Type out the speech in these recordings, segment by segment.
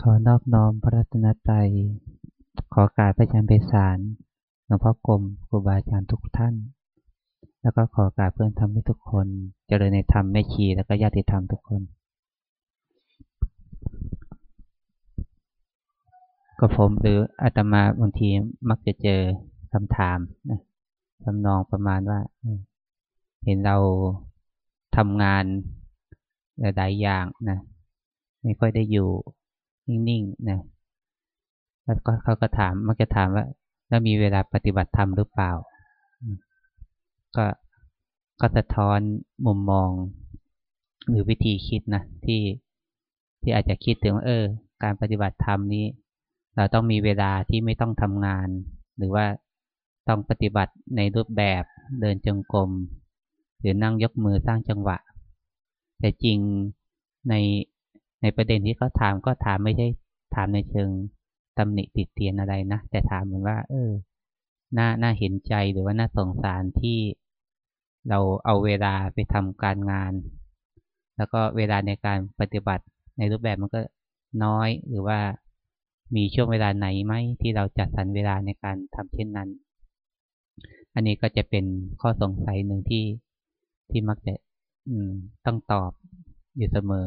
ขอนอบน้อมพระรัตนตรัย ขอการพระอาจารย์เบสารหลวงพ่อกรมครูบาอาจารย์ทุกท่าน แล้วก็ขอการเพื่อนทำให้ทุกคน เจริญในธรรมแม่ชีแล้วก็ญาติธรรมทุกคน ก็ผมหรืออาตมาบางทีมักจะเจอคำถามนะทำนองประมาณว่า เห็นเราทำงานหลายอย่างนะ ไม่ค่อยได้อยู่ นิ่งๆนะแล้วก็เขาก็ถามมักจะถามว่า แล้วมีเวลาปฏิบัติธรรมหรือเปล่า ก็ก็สะท้อนมุมมอง หรือวิธีคิดนะที่ที่อาจจะคิดถึงเออ การปฏิบัติธรรมนี้ เราต้องมีเวลาที่ไม่ต้องทำงาน หรือว่าต้องปฏิบัติในรูปแบบเดินจงกรมหรือนั่งยกมือสร้างจังหวะ แต่จริงใน ในประเด็นที่เขาถามก็ถามไม่ใช่ถามในเชิงตำหนิติดเตียนอะไรนะ แต่ถามเหมือนว่า เออน่าน่าเห็นใจหรือว่าน่าสงสารที่เราเอาเวลาไปทำการงาน แล้วก็เวลาในการปฏิบัติในรูปแบบมันก็น้อยหรือว่ามีช่วงเวลาไหนไหมที่เราจัดสรรเวลาในการทำเช่นนั้น อันนี้ก็จะเป็นข้อสงสัยหนึ่งที่ที่มักจะต้องตอบอยู่เสมอ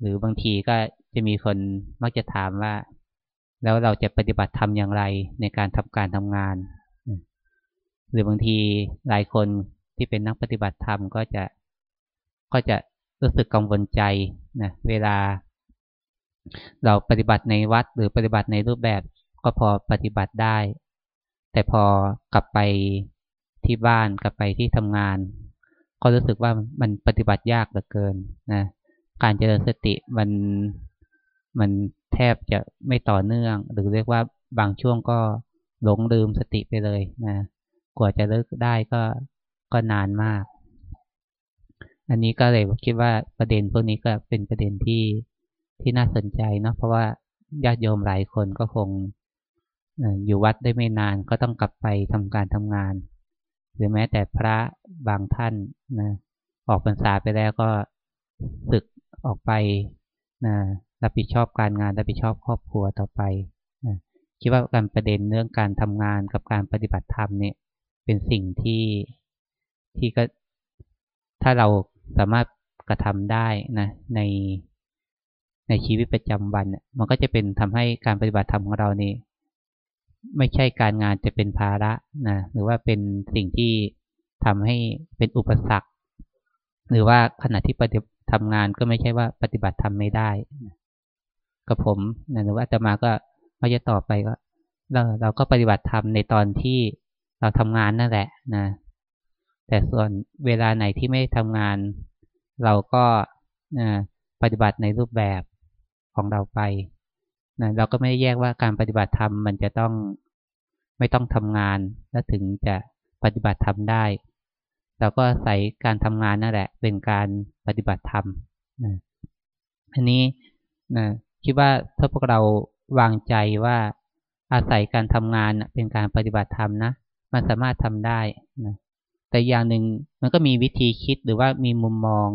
หรือบางทีก็จะมีคนมักจะถามว่า แล้วเราจะปฏิบัติทำอย่างไรในการทำการทำงาน หรือบางทีหลายคนที่เป็นนักปฏิบัติธรรมก็จะก็จะรู้สึกกังวลใจนะเวลา เราปฏิบัติในวัดหรือปฏิบัติในรูปแบบก็พอปฏิบัติได้ แต่พอกลับไปที่บ้านกลับไปที่ทำงาน ก็รู้สึกว่ามันปฏิบัติยากเหลือเกินนะ การเจริญสติมันมันแทบจะไม่ต่อเนื่อง หรือเรียกว่าบางช่วงก็หลงลืมสติไปเลยนะ กว่าจะเลิกได้ก็ก็นานมาก อันนี้ก็เลยคิดว่าประเด็นพวกนี้ก็เป็นประเด็นที่ที่น่าสนใจเนาะเพราะว่าญาติโยมหลายคนก็คงอยู่วัดได้ไม่นานก็ต้องกลับไปทำการทำงาน หรือแม้แต่พระบางท่านนะออกพรรษาไปแล้วก็ศึก ออกไปนะรับผิดชอบการงานรับผิดชอบครอบครัวต่อไปนะคิดว่าการประเด็นเรื่องการทำงานกับการปฏิบัติธรรมเนี่ยเป็นสิ่งที่ที่ก็ถ้าเราสามารถกระทำได้นะในในชีวิตประจำวัน มันก็จะเป็นทำให้การปฏิบัติธรรมของเรานี่ไม่ใช่การงานจะเป็นภาระนะหรือว่าเป็นสิ่งที่ทำให้เป็นอุปสรรค หรือว่าขณะที่ปฏิ ทำงานก็ไม่ใช่ว่าปฏิบัติทำไม่ได้กับผมนะหรือว่าจะมาก็มาจะต่อไปก็เราเราก็ปฏิบัติธรรมในตอนที่เราทำงานนั่นแหละนะ แต่ส่วนเวลาไหนที่ไม่ทำงาน เราก็ปฏิบัติในรูปแบบของเราไปนะเราก็ไม่ได้แยกว่าการปฏิบัติธรรมมันจะต้องไม่ต้องทำงาน แล้วถึงจะปฏิบัติธรรมได้ เราก็ใส่การทำงานนั่นแหละ เป็นการปฏิบัติธรรมนะอันนี้นะคิดว่าถ้าพวกเราวางใจว่าอาศัยการทำงานเป็นการปฏิบัติธรรมนะมันสามารถทำได้นะแต่อย่างหนึ่งมันก็มีวิธีคิดหรือว่ามีมุมมอง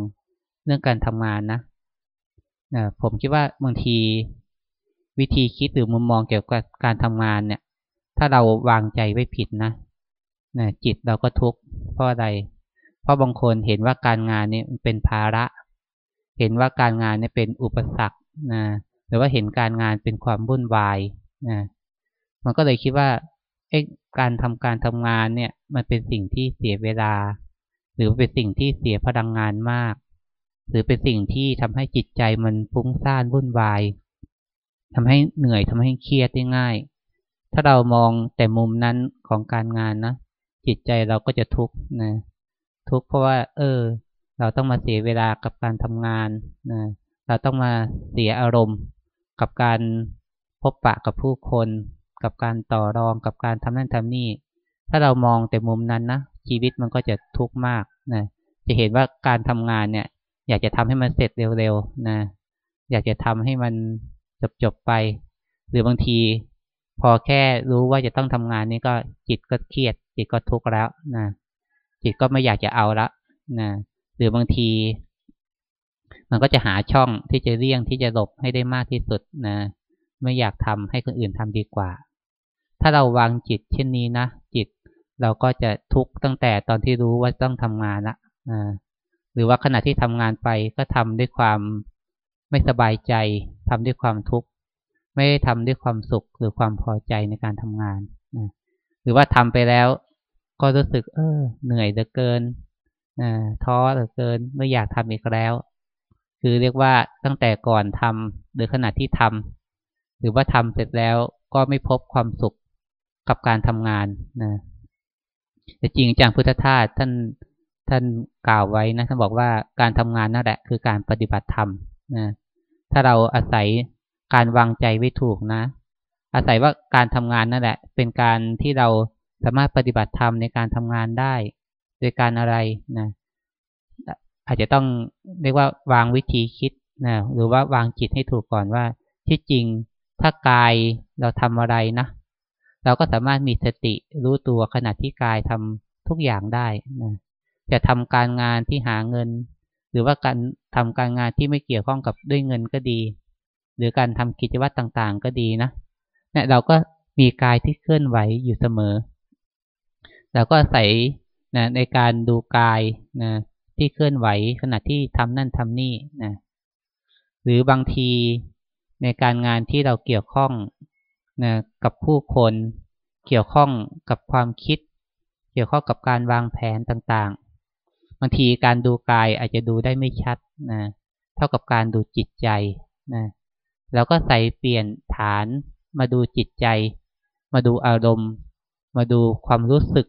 เรื่องการทำงานนะนะผมคิดว่าบางทีวิธีคิดหรือมุมมองเกี่ยวกับการทำงานเนี่ย ถ้าเราวางใจไว้ผิดนะนะจิตเราก็ทุกข์เพราะอะไร เพราะบางคนเห็นว่าการงานนี่เป็นภาระ เห็นว่าการงานนี่เป็นอุปสรรคนะหรือว่าเห็นการงานเป็นความวุ่นวายนะมันก็เลยคิดว่าเอ๊ะการทำการทำงานเนี่ย มันเป็นสิ่งที่เสียเวลา หรือเป็นสิ่งที่เสียพลังงานมาก หรือเป็นสิ่งที่ทำให้จิตใจมันฟุ้งซ่านวุ่นวายทำให้เหนื่อยทำให้เครียดได้ง่าย ถ้าเรามองแต่มุมนั้นของการงานนะจิตใจเราก็จะทุกข์นะ ทุกข์เพราะว่า เออ เราต้องมาเสียเวลากับการทำงานนะเราต้องมาเสียอารมณ์ กับการพบปะกับผู้คน กับการต่อรองกับการทำนั่นทำนี่ ถ้าเรามองแต่มุมนั้นนะชีวิตมันก็จะทุกข์มากนะจะเห็นว่าการทำงานเนี่ย อยากจะทำให้มันเสร็จเร็วๆนะอยากจะทำให้มันจบๆไป หรือบางที พอแค่รู้ว่าจะต้องทำงานนี่ก็จิตก็เครียด จิตก็ทุกข์แล้วนะ จิตก็ไม่อยากจะเอาละนะหรือบางที มันก็จะหาช่องที่จะเลี่ยงที่จะหลบให้ได้มากที่สุดนะ ไม่อยากทำให้คนอื่นทำดีกว่า ถ้าเราวางจิตเช่นนี้นะจิตเราก็จะทุกข์ตั้งแต่ตอนที่รู้ว่าต้องทำงานละนะหรือว่าขณะที่ทำงานไปก็ทำด้วยความไม่สบายใจทำด้วยความทุกข์ไม่ได้ทำด้วยความสุขหรือความพอใจในการทำงานนะหรือว่าทำไปแล้ว ก็รู้สึก เออ เหนื่อยเหลือเกินท้อเหลือเกิน ไม่อยากทำอีกแล้ว คือเรียกว่าตั้งแต่ก่อนทำหรือขณะที่ทำหรือว่าทำเสร็จแล้วก็ไม่พบความสุขกับการทำงานนะแต่จริงจังพุทธทาสท่านท่านกล่าวไว้นะท่านบอกว่าการทำงานนั่นแหละคือการปฏิบัติธรรมนะถ้าเราอาศัยการวางใจไว้ถูกนะ อาศัยว่าการทำงานนั่นแหละ เป็นการที่เรา สามารถปฏิบัติธรรมในการทำงานได้โดยการอะไรนะอาจจะต้องเรียกว่าวางวิธีคิดนะหรือว่าวางจิตให้ถูกก่อนว่า ที่จริงถ้ากายเราทำอะไรนะ เราก็สามารถมีสติรู้ตัวขณะที่กายทำทุกอย่างได้นะจะทำการงานที่หาเงิน หรือว่าการทำการงานที่ไม่เกี่ยวข้องกับด้วยเงินก็ดี หรือการทำกิจวัตรต่างๆ ก็ดีนะเนี่ยเราก็มีกายที่เคลื่อนไหวอยู่เสมอ เราก็ใส่นะในการดูกายนะที่เคลื่อนไหวขณะที่ทำนั่นทำนี่นะหรือบางทีในการงานที่เราเกี่ยวข้องนะกับผู้คนเกี่ยวข้องกับความคิด เกี่ยวข้องกับการวางแผนต่างๆ บางทีการดูกายอาจจะดูได้ไม่ชัดนะเท่ากับการดูจิตใจนะเราก็ใส่เปลี่ยนฐานมาดูจิตใจ มาดูอารมณ์ มาดูความรู้สึก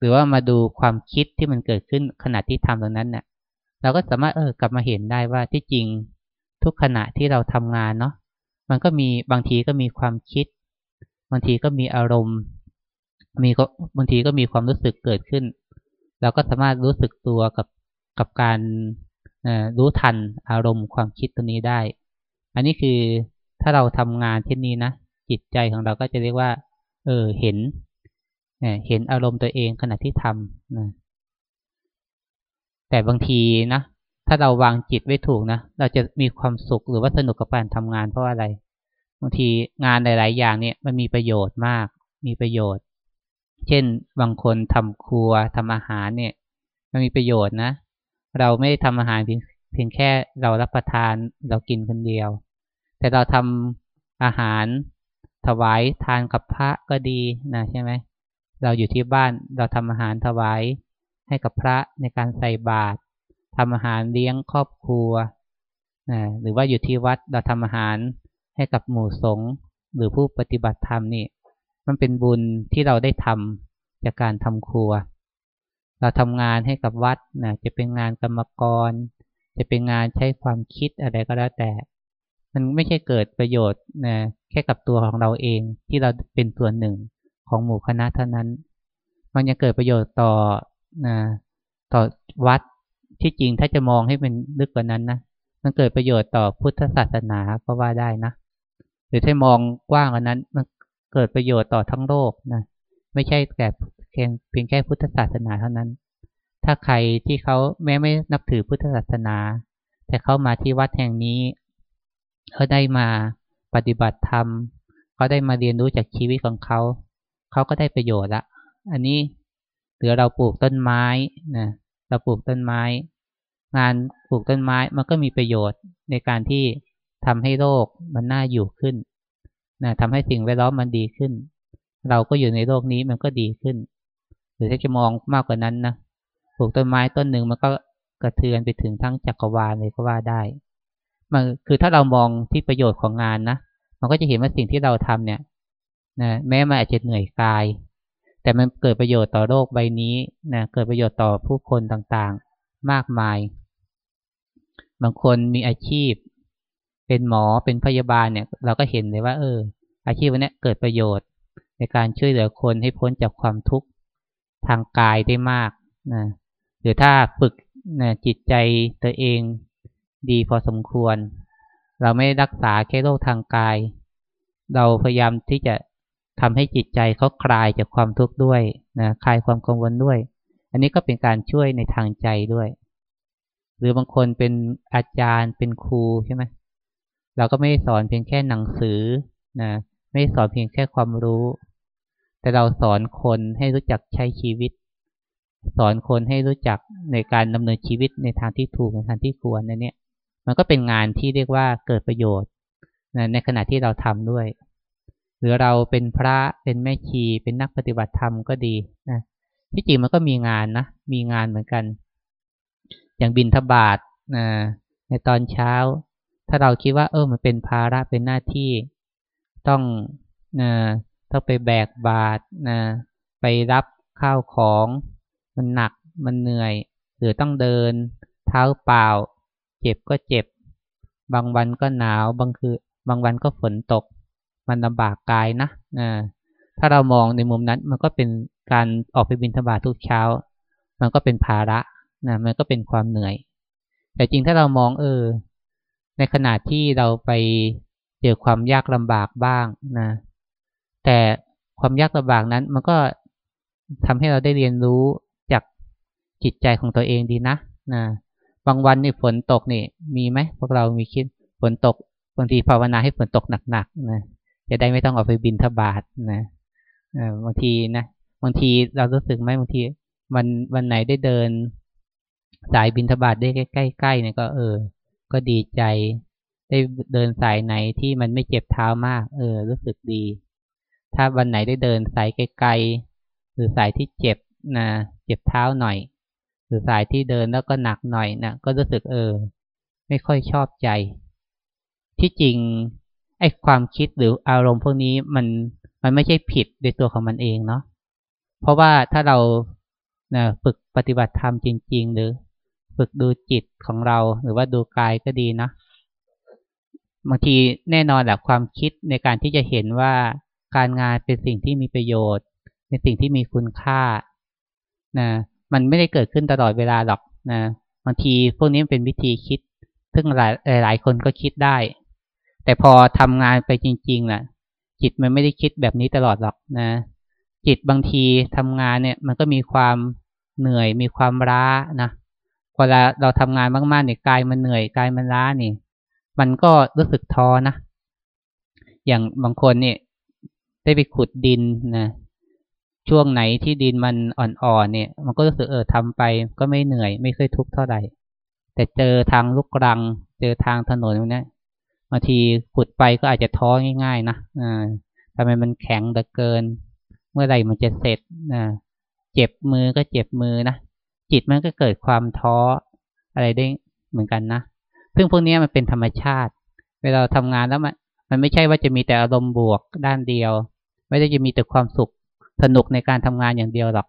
หรือว่ามาดูความคิดที่มันเกิดขึ้นขณะที่ทำตรงนั้นเนะี่ยเราก็สามารถเออกลับมาเห็นได้ว่าที่จริงทุกขณะที่เราทำงานเนาะมันก็มีบางทีก็มีความคิด บางทีก็มีอารมณ์ มีก็บางทีก็มีความรู้สึกเกิดขึ้น เราก็สามารถรู้สึกตัวกับกับการรู้ทันอารมณ์ความคิดตัวนี้ได้ อันนี้คือถ้าเราทำงานเช่นนี้นะจิตใจของเราก็จะเรียกว่า เออเห็น เห็นอารมณ์ตัวเองขณะที่ทำนะแต่บางทีนะถ้าเราวางจิตไว้ถูกนะเราจะมีความสุขหรือว่าสนุกกับการทำงานเพราะอะไรบางทีงานหลาย ๆ อย่างเนี่ยมันมีประโยชน์มาก มีประโยชน์ เช่นบางคนทำครัวทำอาหารเนี่ยมันมีประโยชน์นะ เราไม่ได้ทำอาหารเพียงเพียงแค่เรารับประทานเรากินคนเดียว แต่เราทำอาหารถวายทานกับพระก็ดีนะใช่ไหม เราอยู่ที่บ้านเราทำอาหารถวายให้กับพระในการใส่บาตรทำอาหารเลี้ยงครอบครัวนะหรือว่าอยู่ที่วัดเราทำอาหารให้กับหมู่สงฆ์หรือผู้ปฏิบัติธรรมนี่ มันเป็นบุญที่เราได้ทำจากการทำครัว เราทำงานให้กับวัดนะจะเป็นงานกรรมกร จะเป็นงานใช้ความคิดอะไรก็แล้วแต่ มันไม่ใช่เกิดประโยชน์นะแค่กับตัวของเราเองที่เราเป็นส่วนหนึ่ง ของหมู่คณะเท่านั้น มันยังเกิดประโยชน์ต่อนะต่อวัดที่จริงถ้าจะมองให้เป็นลึกกว่านั้นนะมันเกิดประโยชน์ต่อพุทธศาสนาก็ว่าได้นะหรือถ้ามองกว้างกว่านั้น มันเกิดประโยชน์ต่อทั้งโลกนะไม่ใช่แต่เพียงแค่พุทธศาสนาเท่านั้น ถ้าใครที่เขาแม้ไม่นับถือพุทธศาสนา แต่เขามาที่วัดแห่งนี้เขาได้มาปฏิบัติธรรมเขาได้มาเรียนรู้จากชีวิตของเขา เขาก็ได้ประโยชน์ละ อันนี้หรือเราปลูกต้นไม้นะเราปลูกต้นไม้ งานปลูกต้นไม้มันก็มีประโยชน์ในการที่ทำให้โลกมันน่าอยู่ขึ้นนะทำให้สิ่งแวดล้อมมันดีขึ้น เราก็อยู่ในโลกนี้มันก็ดีขึ้น หรือถ้าจะมองมากกว่านั้นนะปลูกต้นไม้ต้นหนึ่งมันก็กระเทือนไปถึงทั้งจักรวาลเลยก็ว่าได้มันคือถ้าเรามองที่ประโยชน์ของงานนะมันก็จะเห็นว่าสิ่งที่เราทำเนี่ย นะแม้มันอาจจะเหนื่อยกาย แต่มันเกิดประโยชน์ต่อโลกใบนี้นะเกิดประโยชน์ต่อผู้คนต่างๆมากมาย บางคนมีอาชีพ เป็นหมอเป็นพยาบาลเนี่ย เราก็เห็นเลยว่า เออ อาชีพวันนี้เกิดประโยชน์ ในการช่วยเหลือคนให้พ้นจากความทุกข์ทางกายได้มากนะหรือถ้าฝึกนะจิตใจตัวเองดีพอสมควร เราไม่รักษาแค่โรคทางกาย เราพยายามที่จะ ทำให้จิตใจเขาคลายจากความทุกข์ด้วยนะคลายความกังวลด้วย อันนี้ก็เป็นการช่วยในทางใจด้วย หรือบางคนเป็นอาจารย์เป็นครูใช่ไหมเราก็ไม่สอนเพียงแค่หนังสือนะไม่สอนเพียงแค่ความรู้ แต่เราสอนคนให้รู้จักใช้ชีวิต สอนคนให้รู้จักในการดำเนินชีวิตในทางที่ถูกในทางที่ควรนั่นเนี่ย มันก็เป็นงานที่เรียกว่าเกิดประโยชน์นะในขณะที่เราทำด้วย หรือเราเป็นพระเป็นแม่ชีเป็นนักปฏิบัติธรรมก็ดีนะที่จริงมันก็มีงานนะมีงานเหมือนกัน อย่างบินทบาทนะในตอนเช้า ถ้าเราคิดว่า เออมันเป็นภาระเป็นหน้าที่ต้องนะต้องไปแบกบาตรนะไปรับข้าวของ มันหนักมันเหนื่อย หรือต้องเดิน เท้าเปล่า เจ็บก็เจ็บ บางวันก็หนาว บางคือบางวันก็ฝนตก มันลำบากกายนะนะถ้าเรามองในมุมนั้น มันก็เป็นการออกไปบินธบาตทุกเช้า มันก็เป็นภาระนะมันก็เป็นความเหนื่อย แต่จริงถ้าเรามองเออ ในขณะที่เราไปเจอความยากลำบากบ้างนะ แต่ความยากลำบากนั้น มันก็ทำให้เราได้เรียนรู้จากจิตใจของตัวเองดีนะนะบางวันนี่ฝนตกนี่ มีไหมพวกเรามีคิดฝนตกบางทีภาวนาให้ฝนตกหนักๆนะ จะได้ไม่ต้องออกไปบินทบาทนะบางทีนะบางทีเรารู้สึกไหมบางทีวันวันไหนได้เดิน สายบินทบาทได้ใกล้ๆเนี่ยก็เออ ก็ดีใจ ได้เดินสายไหนที่มันไม่เจ็บเท้ามาก เออ รู้สึกดี ถ้าวันไหนได้เดินสายไกลๆหรือสายที่เจ็บนะเจ็บเท้าหน่อย หรือสายที่เดินแล้วก็หนักหน่อยนะก็รู้สึกเออ ไม่ค่อยชอบใจ ที่จริง ไอ้ความคิดหรืออารมณ์พวกนี้มันมันไม่ใช่ผิดในตัวของมันเองเนาะเพราะว่าถ้าเรานะฝึกปฏิบัติธรรมจริง ๆ หรือฝึกดูจิตของเราหรือว่าดูกายก็ดีนะบางทีแน่นอนแหละความคิดในการที่จะเห็นว่าการงานเป็นสิ่งที่มีประโยชน์ เป็นสิ่งที่มีคุณค่านะมันไม่ได้เกิดขึ้นตลอดเวลาหรอกนะบางทีพวกนี้เป็นวิธีคิด ซึ่งหลายหลายคนก็คิดได้ แต่พอทำงานไปจริงๆน่ะ จิตมันไม่ได้คิดแบบนี้ตลอดหรอกนะ จิตบางทีทำงานเนี่ย มันก็มีความเหนื่อยมีความล้านะเวลาเราทำงานมากๆเนี่ยกายมันเหนื่อยกายมันล้านี่ มันก็รู้สึกท้อนะอย่างบางคนเนี่ย ได้ไปขุดดินนะช่วงไหนที่ดินมันอ่อนๆเนี่ย มันก็รู้สึกเออทำไป ก็ไม่เหนื่อย ไม่เคยทุกข์เท่าไหร่ แต่เจอทางลุกรัง เจอทางถนนเนี่ย บางทีขุดไปก็อาจจะท้อง่าย ๆ นะทำไมมันแข็งเหลือเกิน เมื่อไหร่มันจะเสร็จเจ็บมือก็เจ็บมือนะ จิตมันก็เกิดความท้ออะไรได้เหมือนกันนะ ซึ่งพวกนี้มันเป็นธรรมชาติ เวลาทำงานแล้วมันมันไม่ใช่ว่าจะมีแต่อารมณ์บวกด้านเดียว ไม่ได้จะมีแต่ความสุขสนุกในการทำงานอย่างเดียวหรอก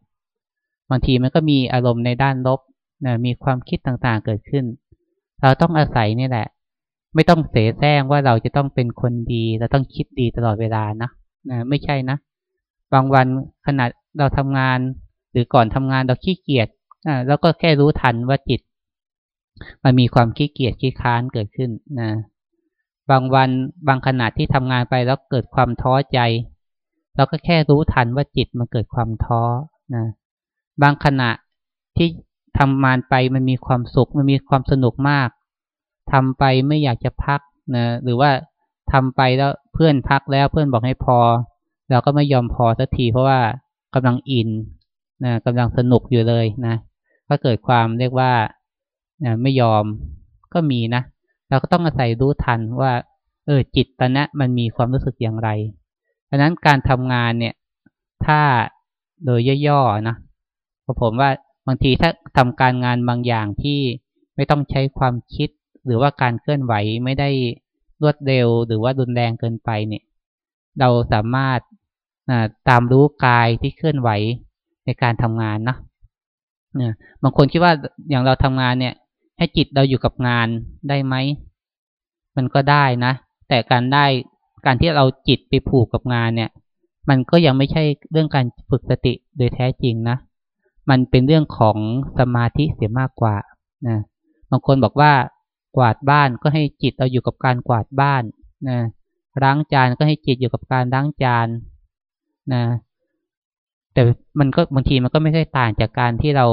บางทีมันก็มีอารมณ์ในด้านลบนะมีความคิดต่างๆเกิดขึ้น เราต้องอาศัยนี่แหละ ไม่ต้องเสแสร้งว่าเราจะต้องเป็นคนดีเราต้องคิดดีตลอดเวลานะนะไม่ใช่นะ บางวันขณะเราทำงาน หรือก่อนทำงานเราขี้เกียจแล้วก็แค่รู้ทันว่าจิต มันมีความขี้เกียจขี้ค้านเกิดขึ้นนะบางวันบางขณะที่ทำงานไปแล้วเกิดความท้อใจ เราก็แค่รู้ทันว่าจิตมันเกิดความท้อนะบางขณะที่ทำงานไปมันมีความสุขมันมีความสนุกมาก ทำไปไม่อยากจะพักนะหรือว่าทำไปแล้วเพื่อนพักแล้วเพื่อนบอกให้พอ เราก็ไม่ยอมพอสักทีเพราะว่ากำลังอินนะกำลังสนุกอยู่เลยนะก็เกิดความเรียกว่านะไม่ยอมก็มีนะเราก็ต้องอาศัยรู้ทันว่า เออจิตตอนนี้มันมีความรู้สึกอย่างไรดังนั้นการทำงานเนี่ย ถ้าโดยย่อๆนะผมว่าบางทีถ้าทำการงานบางอย่างที่ไม่ต้องใช้ความคิด หรือว่าการเคลื่อนไหวไม่ได้รวดเร็วหรือว่ารุนแรงเกินไปเนี่ย เราสามารถตามรู้กายที่เคลื่อนไหวในการทำงานนะเนี่ยบางคนคิดว่าอย่างเราทำงานเนี่ย ให้จิตเราอยู่กับงานได้ไหม มันก็ได้นะ แต่การได้การที่เราจิตไปผูกกับงานเนี่ย มันก็ยังไม่ใช่เรื่องการฝึกสติโดยแท้จริงนะ มันเป็นเรื่องของสมาธิเสียมากกว่านะบางคนบอกว่า กวาดบ้านก็ให้จิตเราอยู่กับการกวาดบ้านนะล้างจานก็ให้จิตอยู่กับการล้างจานนะแต่มันก็บางทีมันก็ไม่ใช่ต่างจากการที่เรา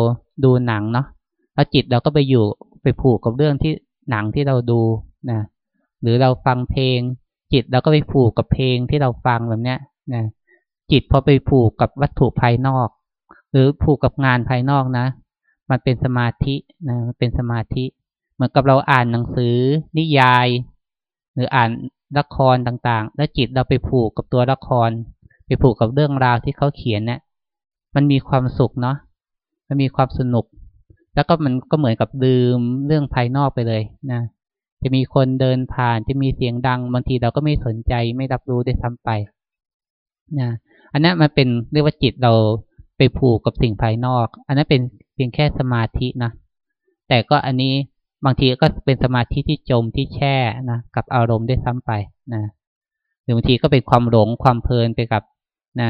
ดูหนังเนาะแล้วจิตเราก็ไปอยู่ไปผูกกับเรื่องที่หนังที่เราดูนะหรือเราฟังเพลง จิตเราก็ไปผูกกับเพลงที่เราฟังแบบเนี้ยนะจิตพอไปผูกกับวัตถุภายนอก หรือผูกกับงานภายนอกนะ มันเป็นสมาธินะมันเป็นสมาธิ เหมือนกับเราอ่านหนังสือ นิยาย หรืออ่านละครต่างๆ แล้วจิตเราไปผูกกับตัวละคร ไปผูกกับเรื่องราวที่เขาเขียนเนี่ยมันมีความสุขเนาะมันมีความสนุก แล้วก็มันก็เหมือนกับลืมเรื่องภายนอกไปเลยนะจะมีคนเดินผ่านจะมีเสียงดังบางทีเราก็ไม่สนใจไม่รับรู้ได้ซ้ำไปนะอันนั้นมันเป็นเรียกว่าจิตเราไปผูกกับสิ่งภายนอก อันนั้นเป็นเพียงแค่สมาธินะแต่ก็อันนี้ บางทีก็เป็นสมาธิที่จมที่แช่นะกับอารมณ์ได้ซ้ำไปนะหรือบางทีก็เป็นความหลงความเพลินไปกับนะ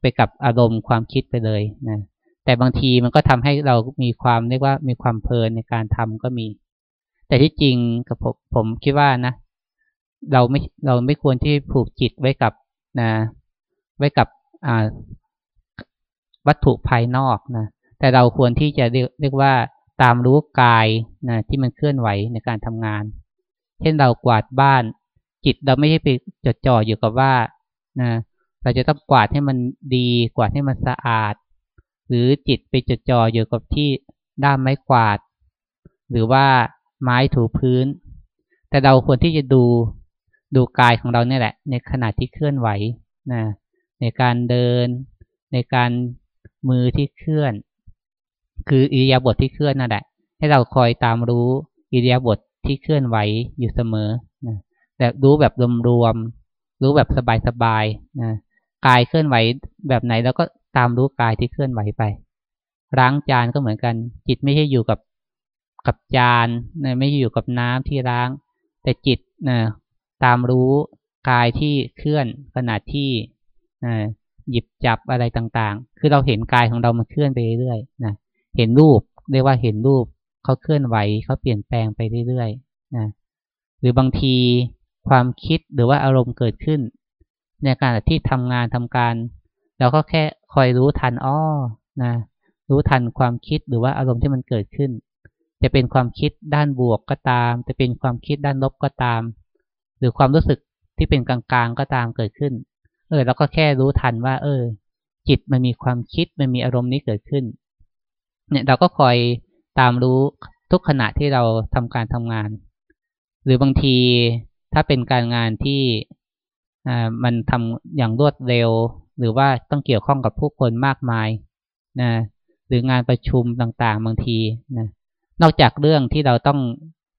ไปกับอารมณ์ความคิดไปเลยนะแต่บางทีมันก็ทำให้เรามีความเรียกว่ามีความเพลินในการทำก็มี แต่ที่จริงกับผมผมคิดว่านะ เราไม่เราไม่ควรที่ผูกจิตไว้กับนะไว้กับอ่าวัตถุภายนอกนะแต่เราควรที่จะเรียกว่า ตามรู้กายนะที่มันเคลื่อนไหวในการทำงาน เช่นเรากวาดบ้าน จิตเราไม่ใช่ไปจดจ่ออยู่กับว่านะเราจะต้องกวาดให้มันดีกวาดให้มันสะอาด หรือจิตไปจดจ่ออยู่กับที่ด้ามไม้กวาด หรือว่าไม้ถูพื้น แต่เราควรที่จะดูดูกายของเราเนี่ยแหละ ในขณะที่เคลื่อนไหวนะในการเดิน ในการมือที่เคลื่อน คืออิริยาบถทที่เคลื่อนนั่นแหละ ให้เราคอยตามรู้อิริยาบถทที่เคลื่อนไหวอยู่เสมอนะแต่รู้แบบรวมๆรู้แบบสบายๆนะกายเคลื่อนไหวแบบไหนเราก็ตามรู้กายที่เคลื่อนไหวไปล้างจานก็เหมือนกัน จิตไม่ใช่อยู่กับกับจานนะไม่อยู่กับน้ำที่ล้าง แต่จิตนะตามรู้กายที่เคลื่อนขณะที่นะหยิบจับอะไรต่างๆ คือเราเห็นกายของเรามันเคลื่อนไปเรื่อยๆนะ เห็นรูปเรียกว่าเห็นรูปเขาเคลื่อนไหวเขาเปลี่ยนแปลงไปเรื่อยๆนะหรือบางทีความคิดหรือว่าอารมณ์เกิดขึ้น ในการที่ทำงานทำการเราก็แค่คอยรู้ทันอ้อนะรู้ทันความคิดหรือว่าอารมณ์ที่มันเกิดขึ้น จะเป็นความคิดด้านบวกก็ตาม จะเป็นความคิดด้านลบก็ตาม หรือความรู้สึกที่เป็นกลางๆก็ตามเกิดขึ้น เออเราก็แค่รู้ทันว่า เออ จิตมันมีความคิดมันมีอารมณ์นี้เกิดขึ้น เนี่ยเราก็คอยตามรู้ทุกขณะที่เราทำการทำงาน หรือบางทีถ้าเป็นการงานที่มันทำอย่างรวดเร็ว หรือว่าต้องเกี่ยวข้องกับผู้คนมากมายนะหรืองานประชุมต่างๆ บางทีนะนอกจากเรื่องที่เราต้อง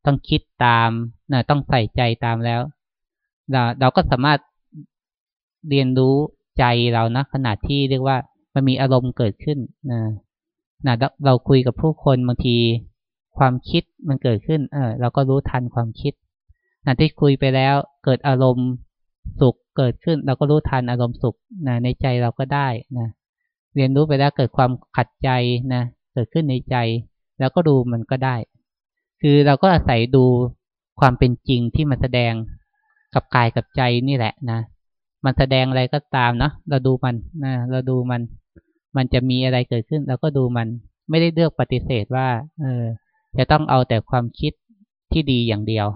ต้องคิดตามนะต้องใส่ใจตามแล้ว เราเราก็สามารถเรียนรู้ใจเรานะขณะที่เรียกว่ามันมีอารมณ์เกิดขึ้นนะ นะเราคุยกับผู้คนบางทีความคิดมันเกิดขึ้น เออเราก็รู้ทันความคิดนะที่คุยไปแล้วเกิดอารมณ์สุขเกิดขึ้น เราก็รู้ทันอารมณ์สุขนะในใจเราก็ได้นะเรียนรู้ไปแล้วเกิดความขัดใจนะเกิดขึ้นในใจ แล้วก็ดูมันก็ได้ คือเราก็อาศัยดูความเป็นจริงที่มันแสดงกับกายกับใจนี่แหละนะมันแสดงอะไรก็ตามเนาะเราดูมันนะเราดูมัน มันจะมีอะไรเกิดขึ้นเราก็ดูมันไม่ได้เลือกปฏิเสธว่า เออ จะต้องเอาแต่ความคิดที่ดีอย่างเดียว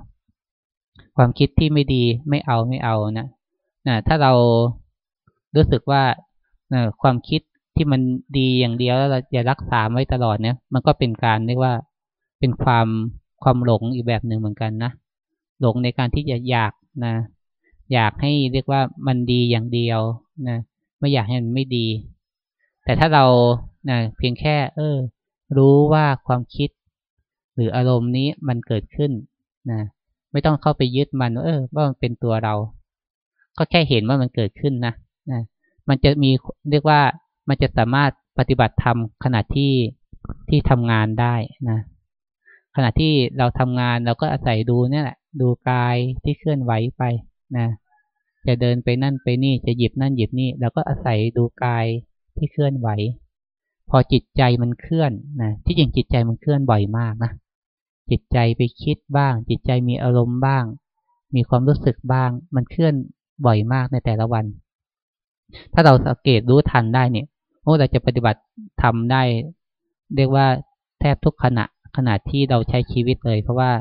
ความคิดที่ไม่ดีไม่เอาไม่เอานะนะถ้าเรารู้สึกว่าความคิดที่มันดีอย่างเดียวแล้วเราจะรักษาไว้ตลอดเนี่ย มันก็เป็นการเรียกว่าเป็นความความหลงอีกแบบหนึ่งเหมือนกันนะหลงในการที่จะอยากนะ อยากให้เรียกว่ามันดีอย่างเดียวนะไม่อยากให้มันไม่ดี แต่ถ้าเรานะเพียงแค่ เออ รู้ว่าความคิด หรืออารมณ์นี้มันเกิดขึ้นนะไม่ต้องเข้าไปยึดมัน เออว่ามันเป็นตัวเรา ก็แค่เห็นว่ามันเกิดขึ้นนะนะมันจะมีเรียกว่ามันจะสามารถปฏิบัติธรรมขณะที่ที่ทำงานได้นะขณะที่เราทำงานเราก็อาศัยดูเนี่ยแหละ ดูกายที่เคลื่อนไหวไปนะจะเดินไปนั่นไปนี่จะหยิบนั่นหยิบนี่เราก็อาศัยดูกาย ที่เคลื่อนไหว พอจิตใจมันเคลื่อนนะที่จริงจิตใจมันเคลื่อนบ่อยมากนะจิตใจไปคิดบ้าง จิตใจมีอารมณ์บ้าง มีความรู้สึกบ้าง มันเคลื่อนบ่อยมากในแต่ละวัน ถ้าเราสังเกตรู้ทันได้เนี่ยโอ้เราจะปฏิบัติทำได้ เรียกว่าแทบทุกขณะขณะที่เราใช้ชีวิตเลย เพราะว่า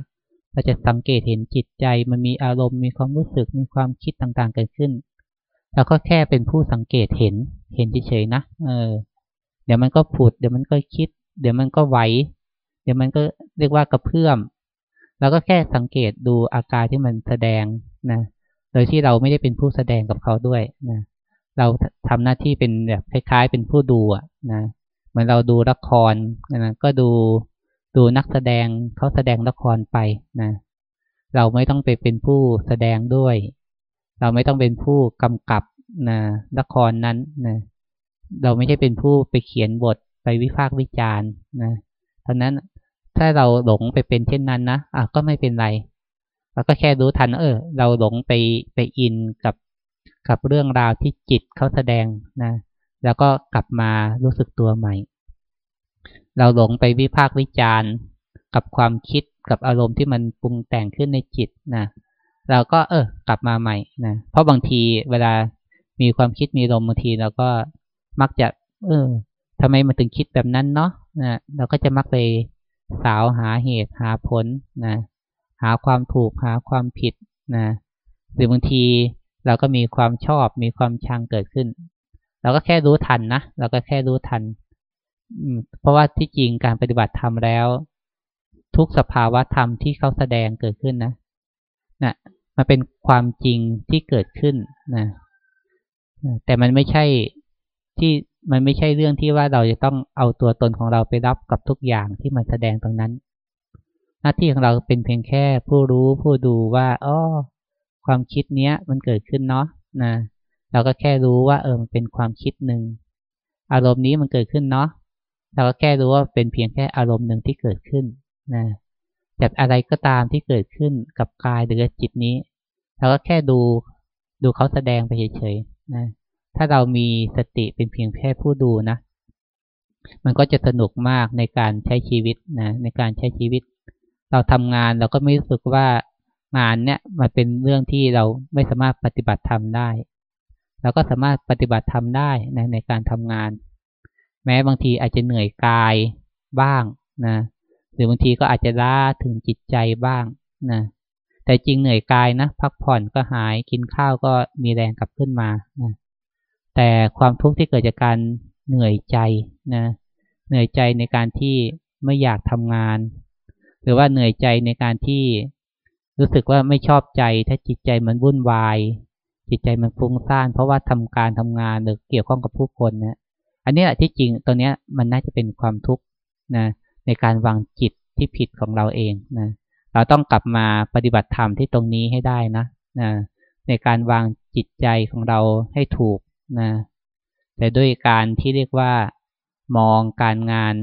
เราจะสังเกตเห็นจิตใจมันมีอารมณ์มีความรู้สึกมีความคิดต่างๆเกิดขึ้น เราก็แค่เป็นผู้สังเกตเห็น เห็นเฉยๆนะเออ เดี๋ยวมันก็ผุด เดี๋ยวมันก็คิด เดี๋ยวมันก็ไหว เดี๋ยวมันก็เรียกว่ากระเพื่อมเราก็แค่สังเกตดูอาการที่มันแสดงนะ โดยที่เราไม่ได้เป็นผู้แสดงกับเขาด้วยนะ เราทำหน้าที่เป็นแบบคล้ายๆ เป็นผู้ดูอะนะ เหมือนเราดูละครนะก็ดูดูนักแสดงเขาแสดงละครไปนะ เราไม่ต้องไปเป็นผู้แสดงด้วย เราไม่ต้องเป็นผู้กำกับนะละครนั้นนะเราไม่ใช่เป็นผู้ไปเขียนบทไปวิพากษ์วิจารณ์นะเพราะนั้นถ้าเราหลงไปเป็นเช่นนั้นนะอะก็ไม่เป็นไรเราก็แค่รู้ทัน เออ เราหลงไปไปอินกับกับเรื่องราวที่จิตเขาแสดงนะ แล้วก็กลับมารู้สึกตัวใหม่ เราหลงไปวิพากษ์วิจารณ์ กับความคิดกับอารมณ์ที่มันปรุงแต่งขึ้นในจิตนะ เราก็เออกลับมาใหม่นะเพราะบางทีเวลามีความคิดมีลมบางทีเราก็มักจะ เออทำไมมันถึงคิดแบบนั้นเนาะนะเราก็จะมักไปสาวหาเหตุหาผลนะหาความถูกหาความผิดนะหรือบางทีเราก็มีความชอบมีความชังเกิดขึ้น เราก็แค่รู้ทันนะเราก็แค่รู้ทันเพราะว่าที่จริงการปฏิบัติธรรมแล้ว ทุกสภาวะธรรมที่เขาแสดงเกิดขึ้นนะ นะมันเป็นความจริงที่เกิดขึ้นนะแต่มันไม่ใช่ที่มันไม่ใช่เรื่องที่ว่าเราจะต้องเอาตัวตนของเราไปรับกับทุกอย่างที่มันแสดงตรงนั้น หน้าที่ของเราเป็นเพียงแค่ผู้รู้ผู้ดูว่าอ๋อความคิดเนี้ย มันเกิดขึ้นเนาะนะเราก็แค่รู้ว่า เออมันเป็นความคิดหนึ่งอารมณ์นี้มันเกิดขึ้นเนาะเราก็แค่รู้ว่าเป็นเพียงแค่อารมณ์หนึ่งที่เกิดขึ้นนะ แต่อะไรก็ตามที่เกิดขึ้นกับกายหรือจิตนี้เราก็แค่ดูดูเขาแสดงไปเฉยๆนะถ้าเรามีสติเป็นเพียงแค่ผู้ดูนะ มันก็จะสนุกมากในการใช้ชีวิตนะ ในการใช้ชีวิต เราทำงานเราก็ไม่รู้สึกว่างานเนี่ยมันเป็นเรื่องที่เราไม่สามารถปฏิบัติทำได้เราก็สามารถปฏิบัติทำได้นะในการทำงาน แม้บางทีอาจจะเหนื่อยกายบ้างนะ หรือบางทีก็อาจจะล้าถึงจิตใจบ้างนะแต่จริงเหนื่อยกายนะพักผ่อนก็หายกินข้าวก็มีแรงกลับขึ้นมานะแต่ความทุกข์ที่เกิดจากการเหนื่อยใจนะเหนื่อยใจในการที่ไม่อยากทำงาน หรือว่าเหนื่อยใจในการที่รู้สึกว่าไม่ชอบใจ ถ้าจิตใจมันวุ่นวาย จิตใจมันฟุ้งซ่าน เพราะว่าทำการทำงานหรือเกี่ยวข้องกับผู้คนนะอันนี้แหละที่จริงตัวเนี้ยมันน่าจะเป็นความทุกข์นะ ในการวางจิตที่ผิดของเราเองนะเราต้องกลับมาปฏิบัติธรรมที่ตรงนี้ให้ได้นะนะในการวางจิตใจของเราให้ถูกนะแต่ด้วยการที่เรียกว่า มองการงาน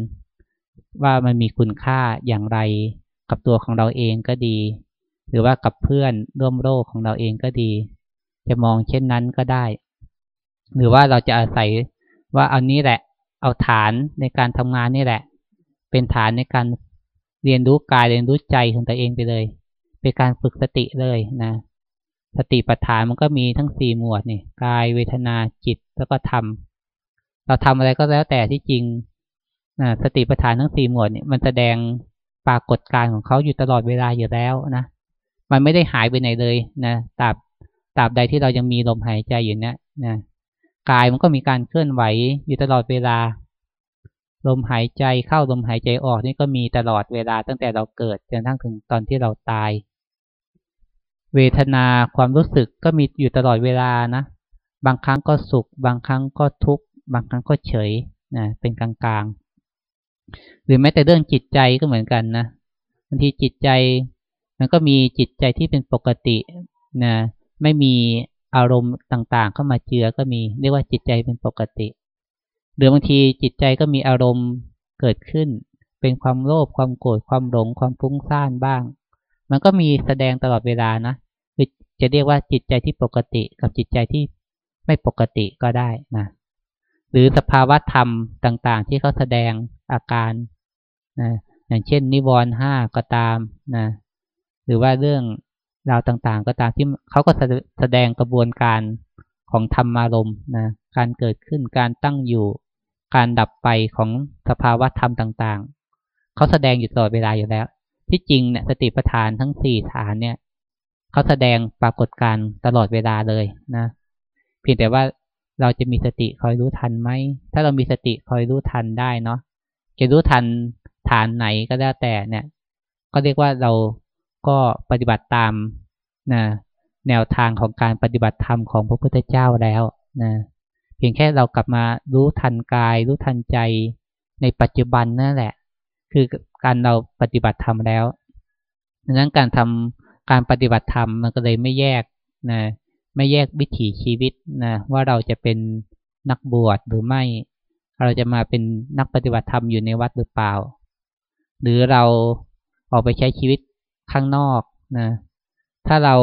ว่ามันมีคุณค่าอย่างไร กับตัวของเราเองก็ดี หรือว่ากับเพื่อนร่วมโลกของเราเองก็ดี จะมองเช่นนั้นก็ได้ หรือว่าเราจะอาศัยว่าเอานี้แหละ เอาฐานในการทำงานนี่แหละ เป็นฐานในการเรียนรู้กายเรียนรู้ใจของตัวเองไปเลย เป็นการฝึกสติเลยนะ สติปัฏฐานมันก็มีทั้งสี่หมวดนี่กายเวทนาจิตแล้วก็ธรรมเราทำอะไรก็แล้วแต่ที่จริงสติปัฏฐานทั้งสี่หมวดนี่มันแสดงปรากฏการของเขาอยู่ตลอดเวลาอยู่แล้วนะมันไม่ได้หายไปไหนเลยนะตราบตราบใดที่เรายังมีลมหายใจอยู่เนะนะกายมันก็มีการเคลื่อนไหวอยู่ตลอดเวลา ลมหายใจเข้าลมหายใจออกนี่ก็มีตลอดเวลาตั้งแต่เราเกิดจนทั้งถึงตอนที่เราตาย เวทนาความรู้สึกก็มีอยู่ตลอดเวลานะ บางครั้งก็สุข บางครั้งก็ทุกข์ บางครั้งก็เฉยนะเป็นกลางๆ หรือแม้แต่เรื่องจิตใจก็เหมือนกันนะบางทีจิตใจ มันก็มีจิตใจที่เป็นปกตินะไม่มีอารมณ์ต่างๆ เข้ามาเจือก็มีเรียกว่าจิตใจเป็นปกติ รือบางทีจิตใจก็มีอารมณ์เกิดขึ้น เป็นความโลภความโกรธความหลงความฟุ้งซ่านบ้าง มันก็มีแสดงตลอดเวลานะคือจะเรียกว่าจิตใจที่ปกติกับจิตใจที่ไม่ปกติก็ได้นะหรือสภาวะธรรมต่างๆ ที่เขาแสดงอาการนะอย่างเช่น นิวรณ์ห้าก็ตามนะหรือว่าเรื่องราวต่างๆ ก็ตามที่เขาก็แสดงกระบวนการของธรรมารมณ์นะการเกิดขึ้นการตั้งอยู่ การดับไปของสภาวะธรรมต่างๆ เขาแสดงอยู่ตลอดเวลาอยู่แล้ว ที่จริงเนี่ยสติปัฏฐานทั้งสี่ฐานเนี่ย เขาแสดงปรากฏการตลอดเวลาเลยนะเพียงแต่ว่าเราจะมีสติคอยรู้ทันไหม ถ้าเรามีสติคอยรู้ทันได้เนาะจะรู้ทันฐานไหนก็แล้แต่เนี่ย ก็เรียกว่าเราก็ปฏิบัติตามนะแนวทางของการปฏิบัติธรรมของพระพุทธเจ้าแล้วนะ พียงแค่เรากลับมารู้ทันกาย รู้ทันใจในปัจจุบันนั่นแหละ คือการเราปฏิบัติธรรมแล้วดังนั้นการทำการปฏิบัติธรรมมันก็เลยไม่แยกนะไม่แยกวิถีชีวิตนะว่าเราจะเป็นนักบวชหรือไม่ เราจะมาเป็นนักปฏิบัติธรรมอยู่ในวัดหรือเปล่า หรือเราออกไปใช้ชีวิตข้างนอกนะถ้าเรา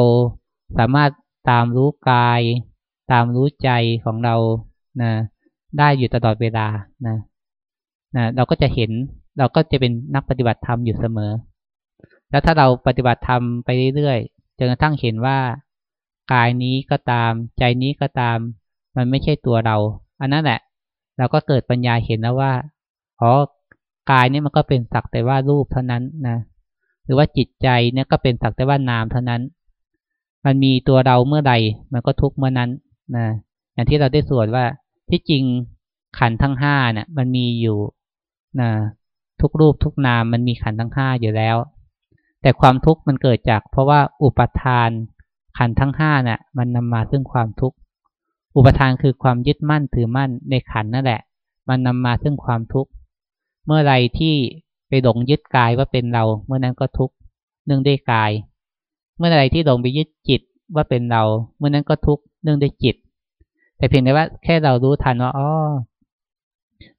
สามารถตามรู้กาย ตามรู้ใจของเรา นะได้อยู่ตลอดเวลานะนะเราก็จะเห็นเราก็จะเป็นนักปฏิบัติธรรมอยู่เสมอ แล้วถ้าเราปฏิบัติธรรมไปเรื่อยๆจนกระทั่งเห็นว่ากายนี้ก็ตาม ใจนี้ก็ตาม มันไม่ใช่ตัวเรา อันนั้นแหละ เราก็เกิดปัญญาเห็นแล้วว่าอ๋อกายนี่มันก็เป็นสักแต่ว่ารูปเท่านั้นนะหรือว่าจิตใจเนี่ยก็เป็นสักแต่ว่านามเท่านั้น มันมีตัวเราเมื่อใดมันก็ทุกเมื่อนั้นนะ อย่างที่เราได้สวดว่าที่จริงขันทั้งห้าเนี่ยมันมีอยู่นะทุกรูปทุกนามมันมีขันทั้งห้าอยู่แล้ว แต่ความทุกข์มันเกิดจาก เพราะว่าอุปทานขันทั้งห้าน่ะมันนำมาซึ่งความทุกข์อุปทานคือความยึดมั่นถือมั่นในขันนั่นแหละ มันนำมาซึ่งความทุกข์เมื่อไรที่ไปหลงยึดกายว่าเป็นเรา เมื่อนั้นก็ทุกข์เนื่องด้วยกาย เมื่อไรที่หลงไปยึดจิตว่าเป็นเรา เมื่อนั้นก็ทุกข์เนื่องด้วยจิต แต่เพียงแต่ว่าแค่เรารู้ทันว่าอ๋อ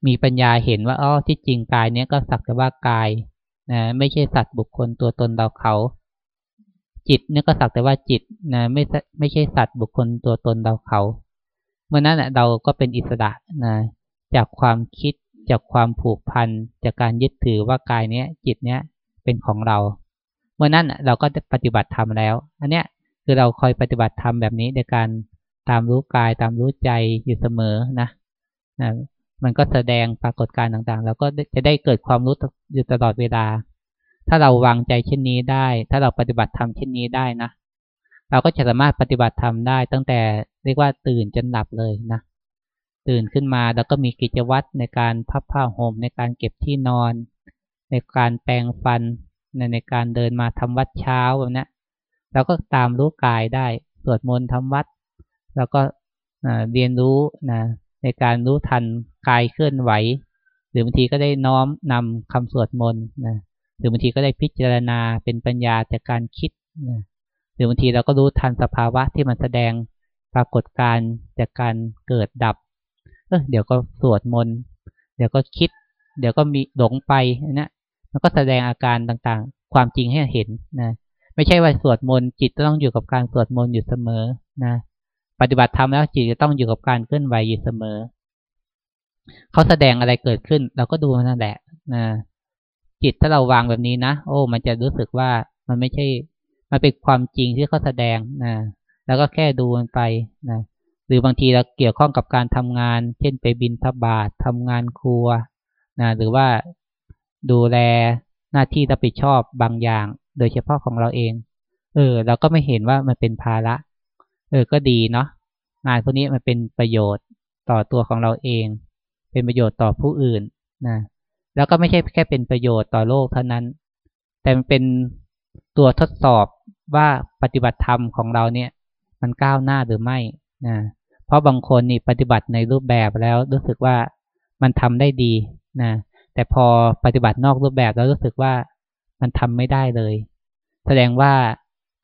มีปัญญาเห็นว่าอ๋อที่จริงกายเนี้ยก็สักแต่ว่ากายนะไม่ใช่สัตว์บุคคลตัวตนเราเขา จิตเนี่ยก็สักแต่ว่าจิตนะไม่ไม่ใช่สัตว์บุคคลตัวตนเราเขาเมื่อนั้นนะเราก็เป็นอิสระนะจากความคิดจากความผูกพันจากการยึดถือว่ากายเนี้ย จิตเนี้ยเป็นของเรา เมื่อนั้นเราก็ปฏิบัติธรรมแล้ว อันเนี้ยคือเราคอยปฏิบัติธรรมแบบนี้ในการ ตามรู้กายตามรู้ใจอยู่เสมอนะนะมันก็แสดงปรากฏการณ์ต่างๆ แล้วก็จะได้เกิดความรู้อยู่ตลอดเวลา ถ้าเราวางใจเช่นนี้ได้ ถ้าเราปฏิบัติธรรมเช่นนี้ได้นะ เราก็จะสามารถปฏิบัติธรรมได้ ตั้งแต่เรียกว่าตื่นจนหลับเลยนะ ตื่นขึ้นมาแล้วก็มีกิจวัตรในการพับผ้าห่มในการเก็บที่นอน ในการแปรงฟัน ในในการเดินมาทำวัดเช้าแบบนี้เราก็ตามรู้กายได้ สวดมนต์ทำวัด แล้วก็เรียนรู้นะในการรู้ทันกายเคลื่อนไหว หรือบางทีก็ได้น้อมนำคำสวดมนต์นะหรือบางทีก็ได้พิจารณาเป็นปัญญาจากการคิดนะหรือบางทีเราก็รู้ทันสภาวะที่มันแสดงปรากฏการจากการเกิดดับ เออเดี๋ยวก็สวดมนต์เดี๋ยวก็คิด เดี๋ยวก็มีหลงไปนะมันก็แสดงอาการต่างๆ ความจริงให้เห็นนะ ไม่ใช่ว่าสวดมนต์จิตต้องอยู่กับการสวดมนต์อยู่เสมอนะ ปฏิบัติธรรมแล้วจิตจะต้องอยู่กับการเคลื่อนไหวอยู่เสมอ เขาแสดงอะไรเกิดขึ้น เราก็ดูมันนั่นแหละนะจิตถ้าเราวางแบบนี้นะโอ้ มันจะรู้สึกว่ามันไม่ใช่ มันเป็นความจริงที่เขาแสดงนะแล้วก็แค่ดูมันไปนะหรือบางทีเราเกี่ยวข้องกับการทำงาน เช่นไปบินทบาททำงานครัวนะหรือว่าดูแลหน้าที่รับผิดชอบบางอย่าง โดยเฉพาะของเราเอง เออ เราก็ไม่เห็นว่ามันเป็นภาระ เออก็ดีเนาะงานพวกนี้มันเป็นประโยชน์ต่อตัวของเราเอง เป็นประโยชน์ต่อผู้อื่นนะแล้วก็ไม่ใช่แค่เป็นประโยชน์ต่อโลกเท่านั้น แต่มันเป็นตัวทดสอบว่าปฏิบัติธรรมของเราเนี่ย มันก้าวหน้าหรือไม่นะเพราะบางคนนี่ปฏิบัติในรูปแบบแล้วรู้สึกว่ามันทำได้ดีนะแต่พอปฏิบัตินอกรูปแบบแล้วรู้สึกว่ามันทำไม่ได้เลย แสดงว่า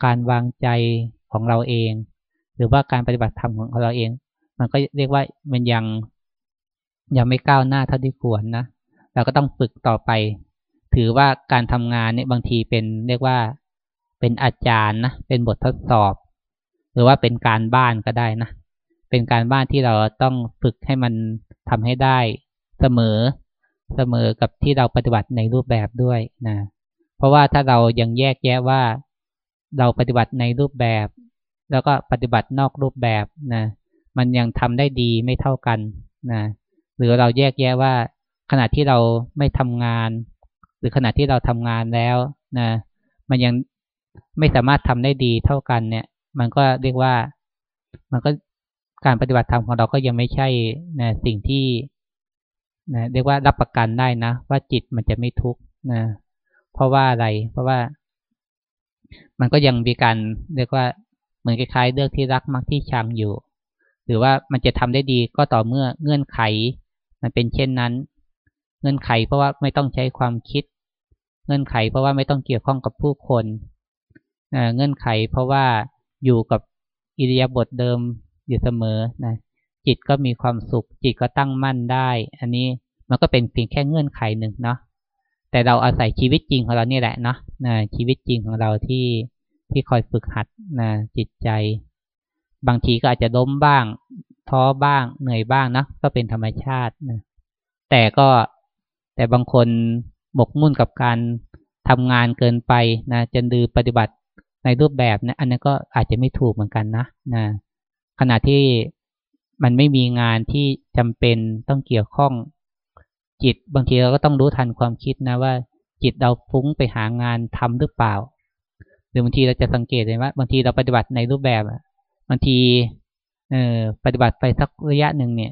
การวางใจของเราเอง หรือว่าการปฏิบัติธรรมของเราเอง มันก็เรียกว่ามันยังยังไม่ก้าวหน้าเท่าที่ควรนะเราก็ต้องฝึกต่อไป ถือว่าการทำงานเนี่ยบางทีเป็นเรียกว่าเป็นอาจารย์นะเป็นบททดสอบ หรือว่าเป็นการบ้านก็ได้นะเป็นการบ้านที่เราต้องฝึกให้มันทำให้ได้เสมอเสมอกับที่เราปฏิบัติในรูปแบบด้วยนะเพราะว่าถ้าเรายังแยกแยะว่าเราปฏิบัติในรูปแบบ แล้วก็ปฏิบัตินอกรูปแบบนะมันยังทำได้ดีไม่เท่ากันนะหรือเราแยกแยะว่าขณะที่เราไม่ทำงาน หรือขณะที่เราทำงานแล้วนะมันยังไม่สามารถทำได้ดีเท่ากันเนี่ย มันก็เรียกว่ามันก็การปฏิบัติธรรมของเราก็ยังไม่ใช่นะสิ่งที่นะเรียกว่ารับประกันได้นะ ว่าจิตมันจะไม่ทุกข์นะเพราะว่าอะไร เพราะว่า มันก็ยังมีการเรียกว่า มือนคล้ายๆเรื่องที่รักมักที่ชังอยู่ หรือว่ามันจะทำได้ดีก็ต่อเมื่อเงื่อนไข มันเป็นเช่นนั้น เงื่อนไขเพราะว่าไม่ต้องใช้ความคิด เงื่อนไขเพราะว่าไม่ต้องเกี่ยวข้องกับผู้คนเงื่อนไขเพราะว่าอยู่กับอิริยาบถเดิมอยู่เสมอนะจิตก็มีความสุข จิตก็ตั้งมั่นได้ อันนี้มันก็เป็นเพียงแค่เงื่อนไขหนึ่งเนาะแต่เราอาศัยชีวิตจริงของเรานี่แหละเนาะชีวิตจริงของเราที่ ที่คอยฝึกหัดนะจิตใจ บางทีก็อาจจะล้มบ้าง ท้อบ้าง เหนื่อยบ้างนะก็เป็นธรรมชาตินะแต่ก็แต่บางคนหมกมุ่นกับการทำงานเกินไปนะจนดือปฏิบัติในรูปแบบนะอันนั้นก็อาจจะไม่ถูกเหมือนกันนะนะขณะที่มันไม่มีงานที่จำเป็นต้องเกี่ยวข้องจิต บางทีเราก็ต้องรู้ทันความคิดนะว่า จิตเราฟุ้งไปหางานทำหรือเปล่า หรือบางทีเราจะสังเกตเลยว่าบางทีเราปฏิบัติในรูปแบบบางทีเออปฏิบัติไปสักระยะหนึ่งเนี่ย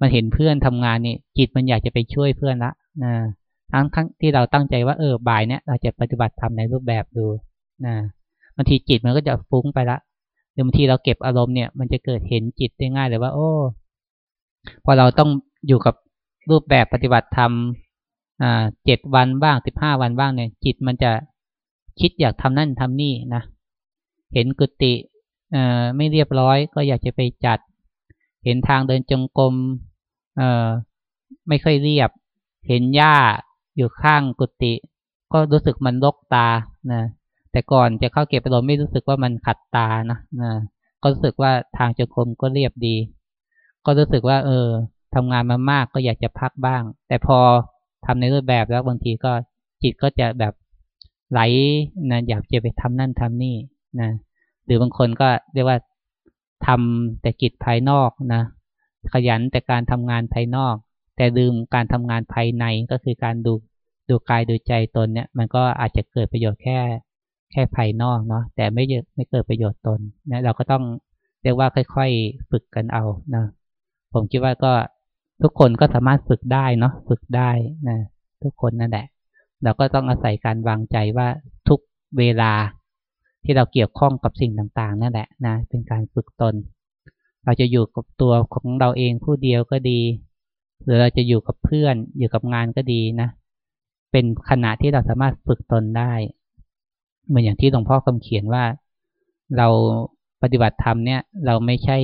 มันเห็นเพื่อนทำงานเนี่ยจิตมันอยากจะไปช่วยเพื่อนละนะทั้งทั้งที่เราตั้งใจว่าเออบ่ายเนี่ยเราจะปฏิบัติทำในรูปแบบดูนะบางทีจิตมันก็จะฟุ้งไปละหรือบางทีเราเก็บอารมณ์เนี่ยมันจะเกิดเห็นจิตได้ง่ายเลยว่า โอ้พอเราต้องอยู่กับรูปแบบปฏิบัติธรรมอ่าเจ็ดวันบ้างสิบห้าวันบ้างเนี่ย จิตมันจะ คิดอยากทำนั่นทำนี่นะ เห็นกุฏิเอ่อไม่เรียบร้อยก็อยากจะไปจัด เห็นทางเดินจงกรมเอ่อไม่ค่อยเรียบ เห็นหญ้าอยู่ข้างกุฏิก็รู้สึกมันรกตานะแต่ก่อนจะเข้าเก็บอารมณ์ไม่รู้สึกว่ามันขัดตานะนะก็รู้สึกว่าทางจงกรมก็เรียบดี ก็รู้สึกว่า เออทำงานมามากก็อยากจะพักบ้าง แต่พอทำในรูปแบบแล้วบางทีก็จิตก็จะแบบ ไหลนะอยากจะไปทำนั่นทำนี่นะหรือบางคนก็เรียกว่าทำแต่กิจภายนอกนะขยันแต่การทำงานภายนอก แต่ลืมการทำงานภายในก็คือการดูดูกายดูใจตนเนี่ย มันก็อาจจะเกิดประโยชน์แค่แค่ภายนอกเนาะแต่ไม่ไม่เกิดประโยชน์ตนนะเราก็ต้องเรียกว่าค่อย ๆ ฝึกกันเอานะผมคิดว่าก็ทุกคนก็สามารถฝึกได้เนาะฝึกได้นะทุกคนนั่นแหละ เราก็ต้องอาศัยการวางใจว่าทุกเวลาที่เราเกี่ยวข้องกับสิ่งต่างๆ นั่นแหละนะเป็นการฝึกตน เราจะอยู่กับตัวของเราเองผู้เดียวก็ดี หรือเราจะอยู่กับเพื่อนอยู่กับงานก็ดีนะ เป็นขณะที่เราสามารถฝึกตนได้ เหมือนอย่างที่หลวงพ่อคำเขียนว่า เราปฏิบัติธรรมเนี่ย เราไม่ใช่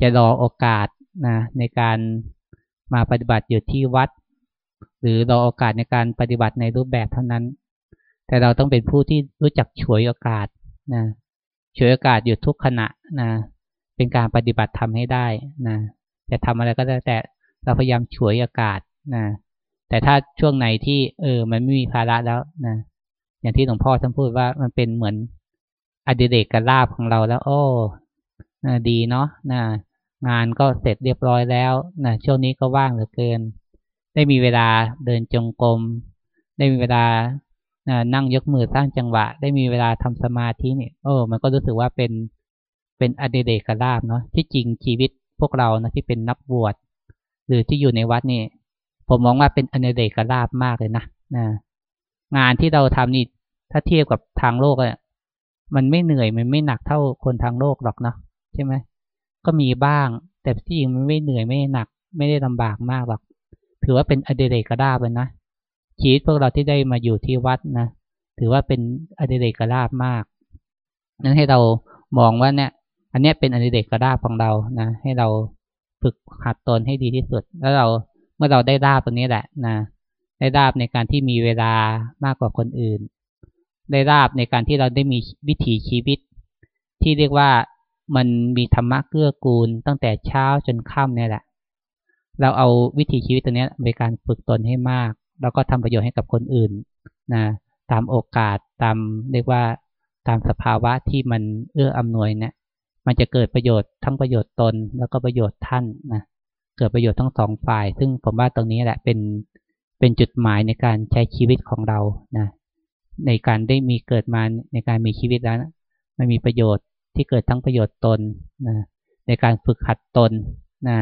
จะรอโอกาสนะในการมาปฏิบัติอยู่ที่วัด หรือรอโอกาสในการปฏิบัติในรูปแบบเท่านั้น แต่เราต้องเป็นผู้ที่รู้จักฉวยโอกาสนะฉวยโอกาสอยู่ทุกขณะนะเป็นการปฏิบัติทำให้ได้นะจะทำอะไรก็ได้แต่เราพยายามฉวยโอกาสนะแต่ถ้าช่วงไหนที่เออ มันไม่มีภาระแล้วนะอย่างที่หลวงพ่อท่านพูดว่ามันเป็นเหมือนอดิเรกกลาบของเราแล้ว โอ้ดีเนาะนะงานก็เสร็จเรียบร้อยแล้วนะช่วงนี้ก็ว่างเหลือเกิน ได้มีเวลาเดินจงกรมได้มีเวลานั่งยกมือสร้างจังหวะ ได้มีเวลาทำสมาธิเนี่ยโอ้มันก็รู้สึกว่าเป็นเป็นอดิเรกลาบเนาะที่จริงชีวิตพวกเรานะที่เป็นนักบวชหรือที่อยู่ในวัดนี่ผมมองว่าเป็นอดิเรกลาบมากเลยนะนะงานที่เราทำนี่ถ้าเทียบกับทางโลกอะมันไม่เหนื่อยมันไม่หนักเท่าคนทางโลกหรอกเนาะใช่ไหมก็มีบ้าง แต่ที่จริงมันไม่เหนื่อยไม่หนัก ไม่ได้ลำบากมากหรอก ถือว่าเป็นอดิเรกราบเลยนะชีวิตพวกเราที่ได้มาอยู่ที่วัดนะถือว่าเป็นอดิเรกราบมาก นั้นให้เรามองว่าเนี่ย อันนี้เป็นอดิเรกราบของเรานะให้เราฝึกหัดตนให้ดีที่สุด แล้วเราเมื่อเราได้ราบตรงนี้แหละนะได้ราบในการที่มีเวลามากกว่าคนอื่น ได้ราบในการที่เราได้มีวิถีชีวิต ที่เรียกว่ามันมีธรรมะเกื้อกูลตั้งแต่เช้าจนค่ำเนี่ยแหละ เราเอาวิถีชีวิตตัวนี้ในการฝึกตนให้มาก แล้วก็ทำประโยชน์ให้กับคนอื่นนะตามโอกาสตามเรียกว่าตามสภาวะที่มันเอื้ออำนวยเนี่ยมันจะเกิดประโยชน์ทั้งประโยชน์ตน แล้วก็ประโยชน์ท่านนะเกิดประโยชน์ทั้งสองฝ่าย ซึ่งผมว่าตรงนี้แหละเป็นเป็นจุดหมายในการใช้ชีวิตของเรานะในการได้มีเกิดมาในการมีชีวิตแล้วนะมันมีประโยชน์ที่เกิดทั้งประโยชน์ตนนะในการฝึกหัดตนนะ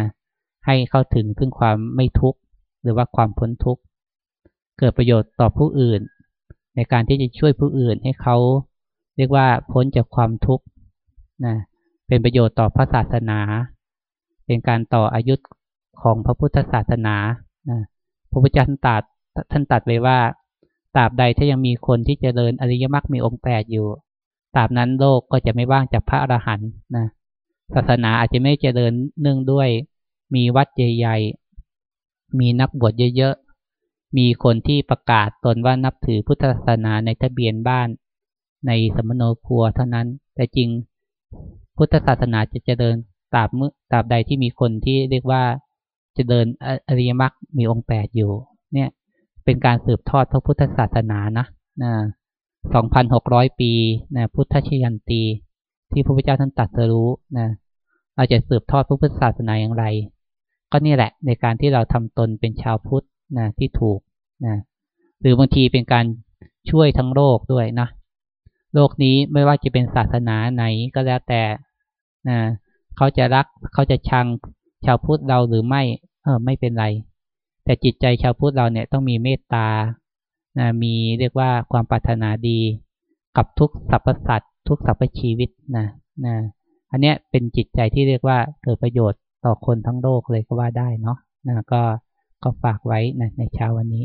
ให้เข้าถึงซึ่งความไม่ทุกข์หรือว่าความพ้นทุกข์เกิดประโยชน์ต่อผู้อื่น ในการที่จะช่วยผู้อื่นให้เขาเรียกว่าพ้นจากความทุกข์นะเป็นประโยชน์ต่อพระศาสนา เป็นการต่ออายุของพระพุทธศาสนานะพระพุทธเจ้าท่านตัดท่านตัดไว้ว่าตราบใดถ้ายังมีคนที่จเจริญอริยมรรคมีองค์แปดอยู่ตราบนั้นโลกก็จะไม่ว่างจากพระอรหันต์นะศาสนาอาจจะไม่เจริญเนื่องด้วย มีวัดใหญ่ๆ มีนักบวชเยอะๆ มีคนที่ประกาศตนว่านับถือพุทธศาสนาในทะเบียนบ้าน ในสมโนครัวเท่านั้น แต่จริงพุทธศาสนาจะเจริญตราบเมื่อตราบใดที่มีคนที่เรียกว่าจะเดินอริยมรรคมีองค์แปดอยู่ เนี่ยเป็นการสืบทอดพระพุทธศาสนานะนะสองพันหกร้อยปีนะพุทธชยันตีที่พระพุทธเจ้าท่านตรัสรู้นะเราจะสืบทอดพระพุทธศาสนาอย่างไร ก็นี่แหละในการที่เราทำตนเป็นชาวพุทธนะที่ถูกนะหรือบางทีเป็นการช่วยทั้งโลกด้วยนะโลกนี้ไม่ว่าจะเป็นศาสนาไหนก็แล้วแต่นะเขาจะรักเขาจะชังชาวพุทธเราหรือไม่ เออไม่เป็นไร แต่จิตใจชาวพุทธเราเนี่ยต้องมีเมตตานะมีเรียกว่าความปรารถนาดีกับทุกสรรพสัตว์ทุกสรรพชีวิตนะนะอันเนี้ยเป็นจิตใจที่เรียกว่าเกิดประโยชน์ ต่อคนทั้งโลกเลยก็ว่าได้เนาะนะก็ก็ฝากไว้นะในเช้าวันนี้